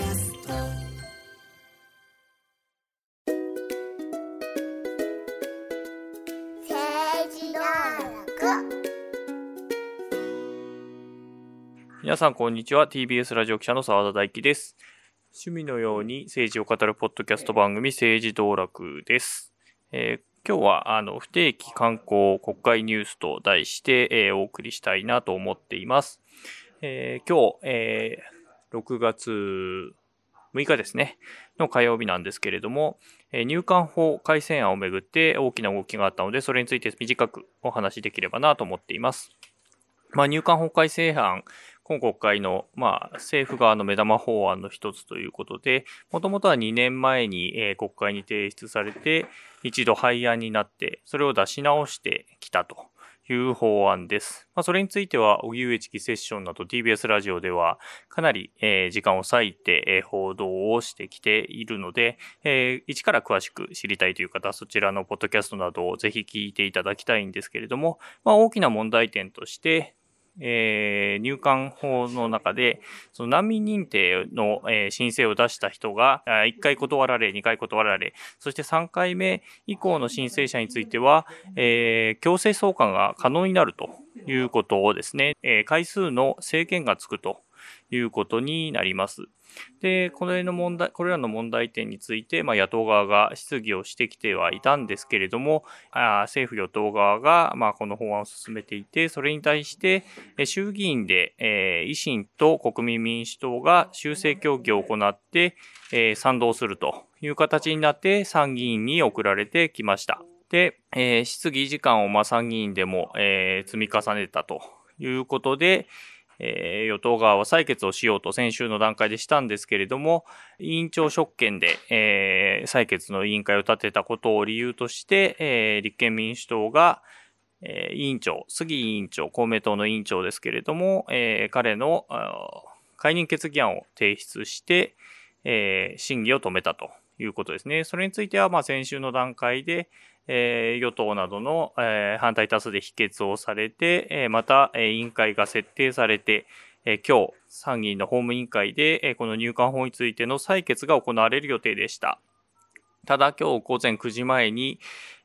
キャスト政治道楽皆さん、こんにちは。TBS ラジオ記者の澤田大樹です。趣味のように政治を語るポッドキャスト番組、政治道楽です。えー今日は、あの、不定期観光国会ニュースと題して、えーお送りしたいなと思っています。えー今日、えー6月6日ですね、の火曜日なんですけれども、え入管法改正案をめぐって大きな動きがあったので、それについて短くお話しできればなと思っています。まあ、入管法改正案、今国会の、まあ、政府側の目玉法案の一つということで、もともとは2年前に、え国会に提出されて、一度廃案になって、それを出し直してきたという法案です。まあ、それについては、荻上チキセッションなど TBS ラジオでは、かなり、えー時間を割いて、えー報道をしてきているので、えー一から詳しく知りたいという方、そちらのポッドキャストなどをぜひ聞いていただきたいんですけれども、まあ、大きな問題点として、えー入管法の中で、その難民認定の、えー申請を出した人が、1回断られ、2回断られ、そして3回目以降の申請者については、えー強制送還が可能になるということをですね、え回数の制限がつくということになります。で、これの問題、これらの問題点について、まあ、野党側が質疑をしてきてはいたんですけれども、あ政府与党側が、まあ、この法案を進めていて、それに対して、衆議院で、えー維新と国民民主党が修正協議を行って、えー賛同するという形になって参議院に送られてきました。で、えー質疑時間をまあ参議院でも、えー積み重ねたということで、え与党側は採決をしようと先週の段階でしたんですけれども、委員長職権で、えー採決の委員会を立てたことを理由として、えー立憲民主党が、えー委員長、杉委員長、公明党の委員長ですけれども、えー彼の解任決議案を提出して、えー審議を止めたということですね。それについては、まあ、先週の段階で、えー与党などの、えー反対多数で否決をされて、えーまた、えー委員会が設定されて、えー今日、参議院の法務委員会で、えーこの入管法についての採決が行われる予定でした。ただ、今日午前9時前に、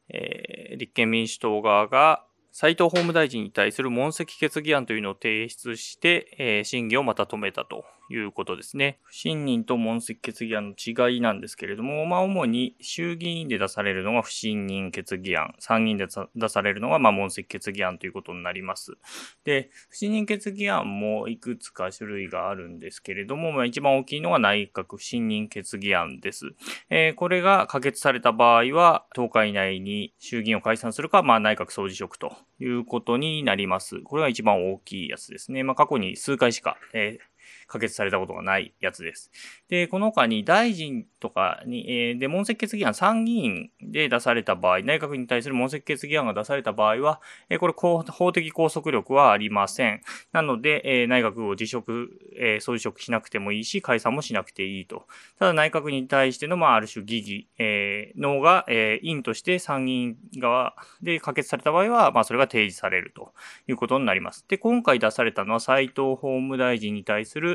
えー立憲民主党側が斉藤法務大臣に対する問責決議案というのを提出して、えー審議をまた止めたということですね。不信任と問責決議案の違いなんですけれども、まあ、主に衆議院で出されるのが不信任決議案、参議院で出されるのがまあ問責決議案ということになります。で、不信任決議案もいくつか種類があるんですけれども、まあ、一番大きいのが内閣不信任決議案です。えーこれが可決された場合は、10日以内に衆議院を解散するか、まあ、内閣総辞職ということになります。これが一番大きいやつですね。まあ、過去に数回しか、えー可決されたことがないやつです。で、この他に大臣とかに、えーで、問責決議案参議院で出された場合、内閣に対する問責決議案が出された場合は、えーこれ法的拘束力はありません。なので、えー内閣を辞職、えー総辞職しなくてもいいし、解散もしなくていいと。ただ内閣に対しての、まあ、ある種疑義、えーのが、えー、院として参議院側で可決された場合は、まあ、それが提示されるということになります。で、今回出されたのは斉藤法務大臣に対する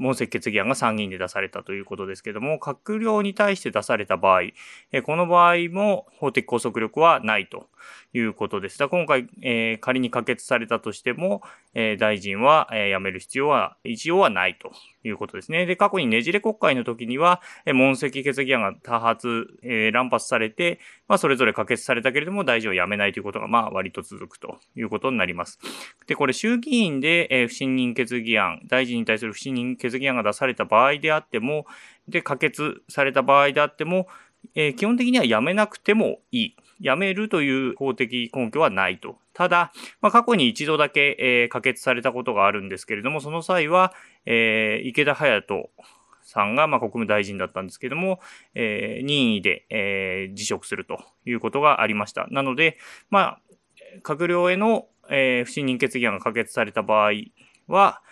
問責決議案が参議院で出されたということですけども、閣僚に対して出された場合、えこの場合も法的拘束力はないということです。だ今回、えー仮に可決されたとしても、えー大臣は、えー辞める必要は一応はないということですね。で、過去にねじれ国会の時には、えー問責決議案が多発、えー乱発されて、まあ、それぞれ可決されたけれども、大臣を辞めないということが、まあ、割と続くということになります。で、これ、衆議院で、えー不信任決議案、大臣に対する不信任決議案が出された場合であっても、で、可決された場合であっても、えー基本的には辞めなくてもいい。辞めるという法的根拠はないと。ただ、まあ、過去に一度だけ、えー可決されたことがあるんですけれども、その際は、えー池田隼人さんが、まあ、国務大臣だったんですけども、えー任意で、えー辞職するということがありました。なので、まあ、閣僚への、えー不信任決議案が可決された場合は、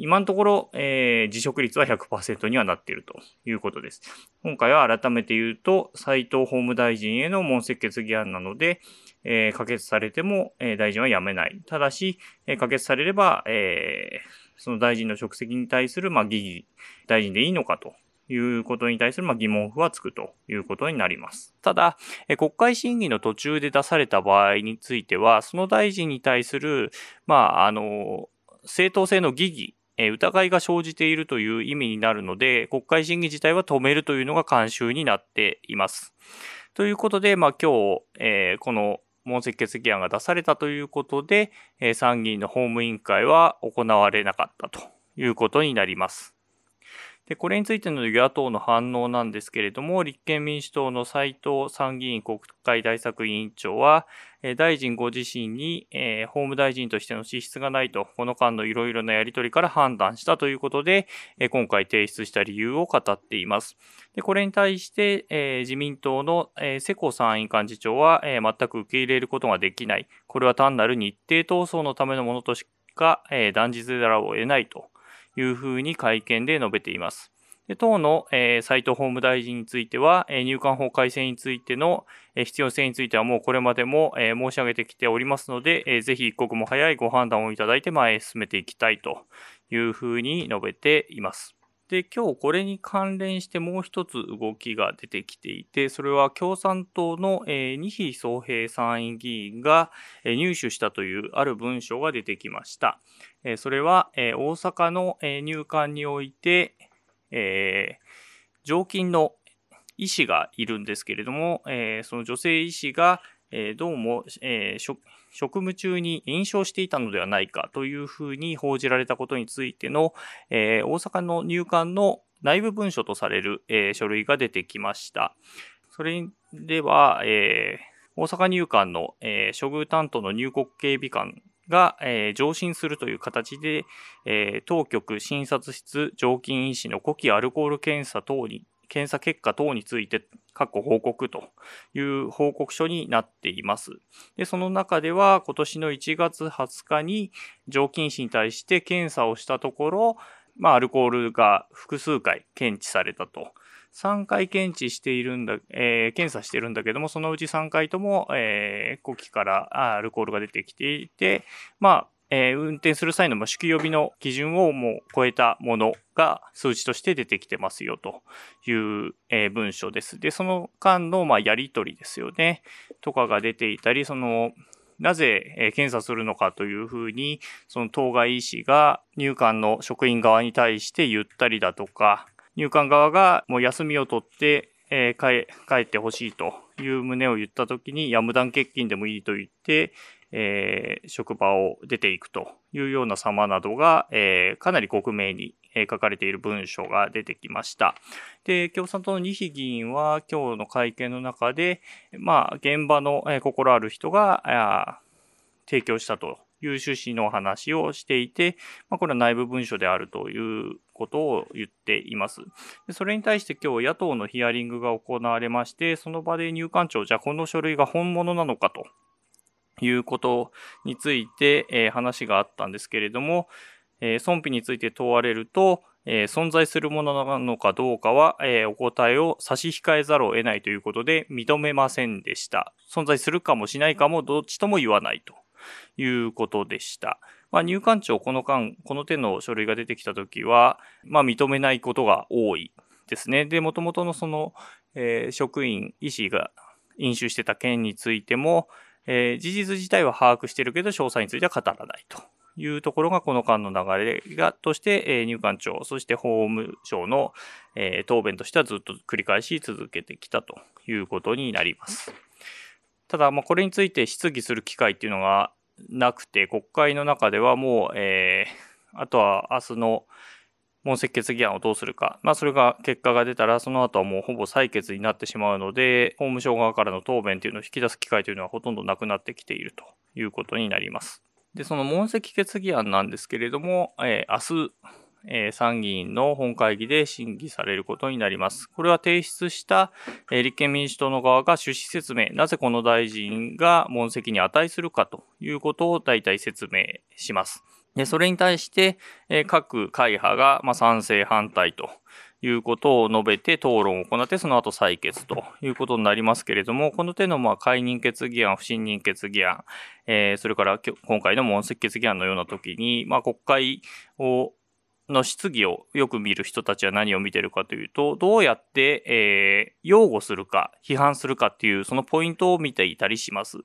今のところ、えー辞職率は100%にはなっているということです。今回は改めて言うと、斉藤法務大臣への問責決議案なので、えー可決されても、えー大臣は辞めない。ただし、えー可決されれば、えーその大臣の職責に対する、まあ、疑義、大臣でいいのかということに対する、ま、疑問符はつくということになります。ただ、国会審議の途中で出された場合については、その大臣に対する、まあ、あの、正当性の疑義、え疑いが生じているという意味になるので、国会審議自体は止めるというのが慣習になっています。ということで、まあ、今日、えー、この問責決議案が出されたということで、えー、参議院の法務委員会は行われなかったということになります。で、これについての与野党の反応なんですけれども、立憲民主党の斉藤参議院国会対策委員長は、大臣ご自身に、えー、法務大臣としての資質がないと、この間のいろいろなやり取りから判断したということで、えー、今回提出した理由を語っています。でこれに対して、えー、自民党の、えー、世耕参院幹事長は、えー、全く受け入れることができない。これは単なる日程闘争のためのものとしか、えー、断じざるを得ないというふうに会見で述べています。で党の、えー、斉藤法務大臣については、えー、入管法改正についての、えー、必要性についてはもうこれまでも、えー、申し上げてきておりますので、えー、ぜひ一刻も早いご判断をいただいて前へ進めていきたいというふうに述べています。で、今日これに関連してもう一つ動きが出てきていて、それは共産党の、えー、二比総平参院議員が、えー、入手したというある文章が出てきました。えー、それは、えー、大阪の、えー、入管において、えー、常勤の医師がいるんですけれども、えー、その女性医師が、え、どうも、え、職務中に炎症していたのではないかというふうに報じられたことについての、え、大阪の入管の内部文書とされる、え、書類が出てきました。それでは、え、大阪入管の、え、処遇担当の入国警備官が、えー、上申するという形で、えー、当局診察室常勤医師の呼気アルコール検査等に、検査結果等について、過去報告という報告書になっています。で、その中では、今年の1月20日に常勤医に対して検査をしたところ、まあ、アルコールが複数回検知されたと。3回検知しているんだ、えー、検査してるんだけども、そのうち3回とも、えー、呼気からアルコールが出てきていて、まあ、えー、運転する際の酒気帯びの基準をもう超えたものが数値として出てきてますよという、えー、文書です。で、その間の、まあ、やり取りですよね。とかが出ていたり、その、なぜ、え検査するのかというふうに、その当該医師が入管の職員側に対して言ったりだとか、入管側がもう休みを取って、えー、帰ってほしいという旨を言ったときに、や無断欠勤でもいいと言って、えー、職場を出ていくというような様などが、えー、かなり克明に書かれている文章が出てきました。で、共産党の二比議員は今日の会見の中で、まあ、現場の心ある人が提供したという趣旨の話をしていて、まあ、これは内部文書であるということを言っています。でそれに対して今日野党のヒアリングが行われまして、その場で入管庁、じゃあこの書類が本物なのかということについて、えー、話があったんですけれども、えー、損否について問われると、えー、存在するものなのかどうかは、えー、お答えを差し控えざるを得ないということで認めませんでした。存在するかもしないかもどっちとも言わないということでした。まあ、入管庁、この間、この手の書類が出てきたときは、まあ、認めないことが多いですね。で、もともとのその、えー、職員、医師が飲酒してた件についても、えー、事実自体は把握してるけど、詳細については語らないというところが、この間の流れが、として、えー、入管庁、そして法務省の、え、答弁としてはずっと繰り返し続けてきたということになります。ただ、まあ、これについて質疑する機会っていうのがなくて、国会の中ではもう、えー、あとは明日の問責決議案をどうするか。まあ、それが結果が出たら、その後はもうほぼ採決になってしまうので、法務省側からの答弁というのを引き出す機会というのはほとんどなくなってきているということになります。で、その問責決議案なんですけれども、えー、明日、え、参議院の本会議で審議されることになります。これは提出した、え、立憲民主党の側が趣旨説明、なぜこの大臣が問責に値するかということを大体説明します。でそれに対して、え、各会派が、ま、賛成反対ということを述べて討論を行って、その後採決ということになりますけれども、この手のまあ解任決議案、不信任決議案、えーそれから今回の問責決議案のような時に、まあ、国会をの質疑をよく見る人たちは何を見てるかというと、どうやって、えー擁護するか、批判するかっていう、そのポイントを見ていたりします。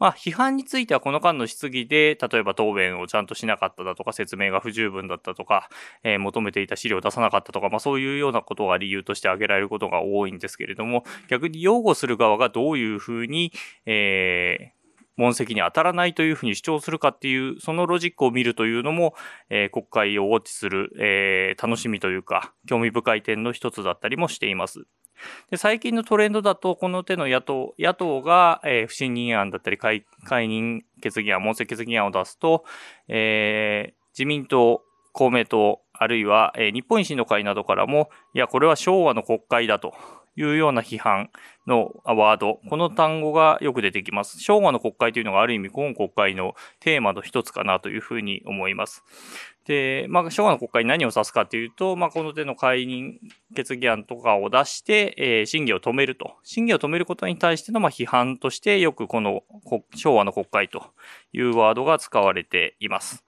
まあ、批判についてはこの間の質疑で、例えば答弁をちゃんとしなかっただとか、説明が不十分だったとか、えー求めていた資料を出さなかったとか、まあ、そういうようなことが理由として挙げられることが多いんですけれども、逆に擁護する側がどういうふうに、えー問責に当たらないというふうに主張するかっていう、そのロジックを見るというのも、えー国会をウォッチする、えー楽しみというか、興味深い点の一つだったりもしています。で最近のトレンドだと、この手の野党、野党が、えー不信任案だったり解、解任決議案、問責決議案を出すと、え自民党、公明党、あるいは、え日本維新の会などからも、いや、これは昭和の国会だというような批判のワード、この単語がよく出てきます。昭和の国会というのがある意味、今国会のテーマの一つかなというふうに思います。で、まあ、昭和の国会に何を指すかというと、まあ、この手の解任決議案とかを出して、えー審議を止めると。審議を止めることに対しての、まあ、批判として、よくこの昭和の国会というワードが使われています。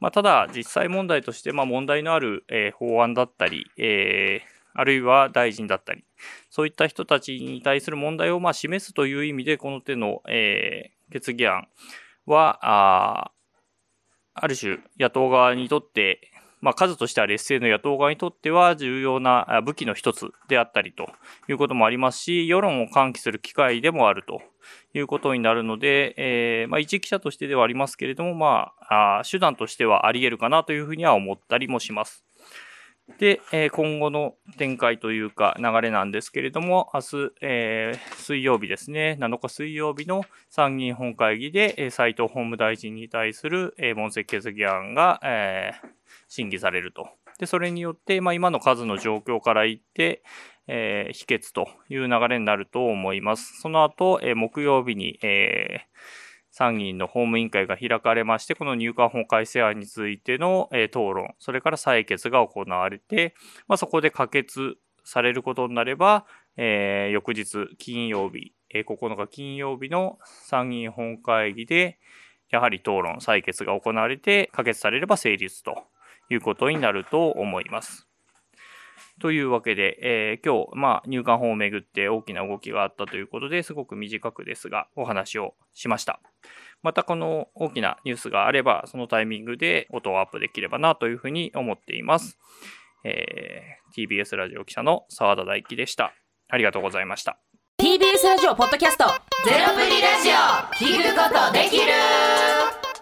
まあ、ただ、実際問題として、まあ、問題のある、えー法案だったり、えーあるいは大臣だったり、そういった人たちに対する問題をまあ示すという意味で、この手の、えー決議案は、あある種、野党側にとって、まあ、数としては劣勢の野党側にとっては重要な武器の一つであったりということもありますし、世論を喚起する機会でもあるということになるので、えーまあ、一記者としてではありますけれども、まあ、あ手段としてはあり得るかなというふうには思ったりもします。で、えー今後の展開というか流れなんですけれども、明日、えー水曜日ですね、7日水曜日の参議院本会議で、えー斉藤法務大臣に対する、えー問責決議案が、えー審議されると。で、それによって、まあ、今の数の状況から言って、えー否決という流れになると思います。その後、えー木曜日に、えー参議院の法務委員会が開かれまして、この入管法改正案についての、え討論、それから採決が行われて、まあ、そこで可決されることになれば、えー翌日金曜日、えー9日金曜日の参議院本会議で、やはり討論、採決が行われて、可決されれば成立ということになると思います。というわけで、えー今日、まあ、入管法をめぐって大きな動きがあったということで、すごく短くですが、お話をしました。またこの大きなニュースがあれば、そのタイミングで音をアップできればなというふうに思っています。えー TBS ラジオ記者の澤田大樹でした。ありがとうございました。TBS ラジオポッドキャストゼロプリラジオ聞くことできる